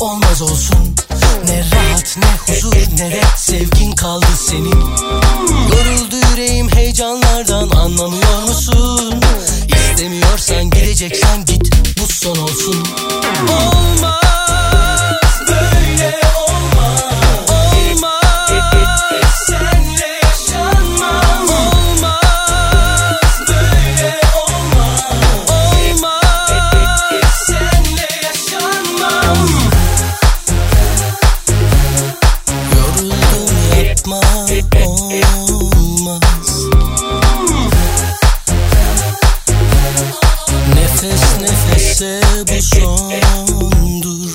olmaz olsun. Ne rahat ne huzur ne de sevgin kaldı senin. Yoruldu yüreğim heyecanlardan anlamıyor musun? İstemiyorsan gideceksen git bu son olsun. Olmaz olmaz. Nefes nefese bu sondur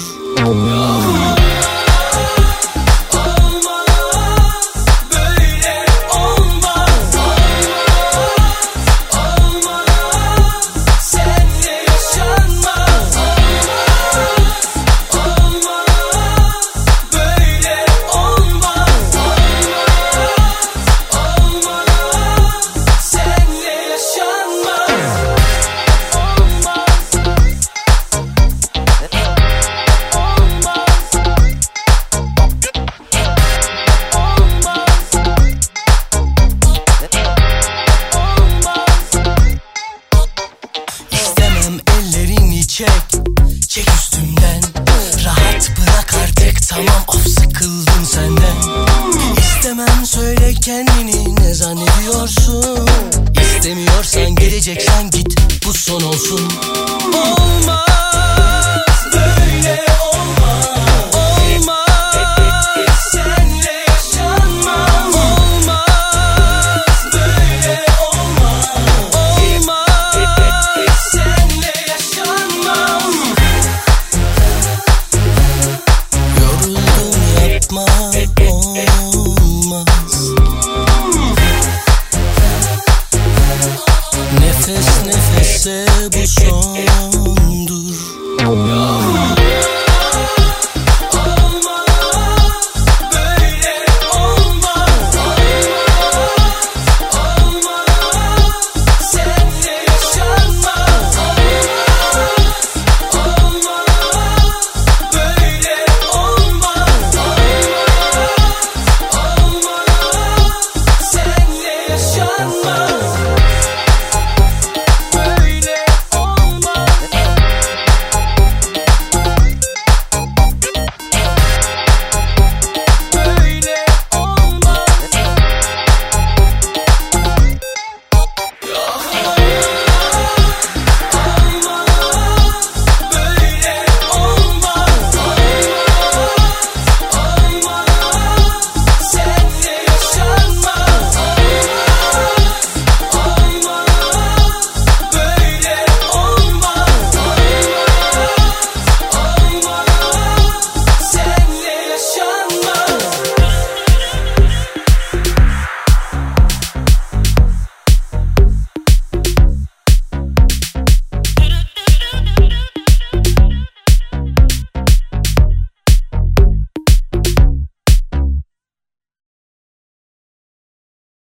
çek üstümden. Rahat bırak artık. Tamam of sıkıldım senden. İstemem söyle kendini. Ne zannediyorsun? İstemiyorsan geleceksen git. Bu son olsun love.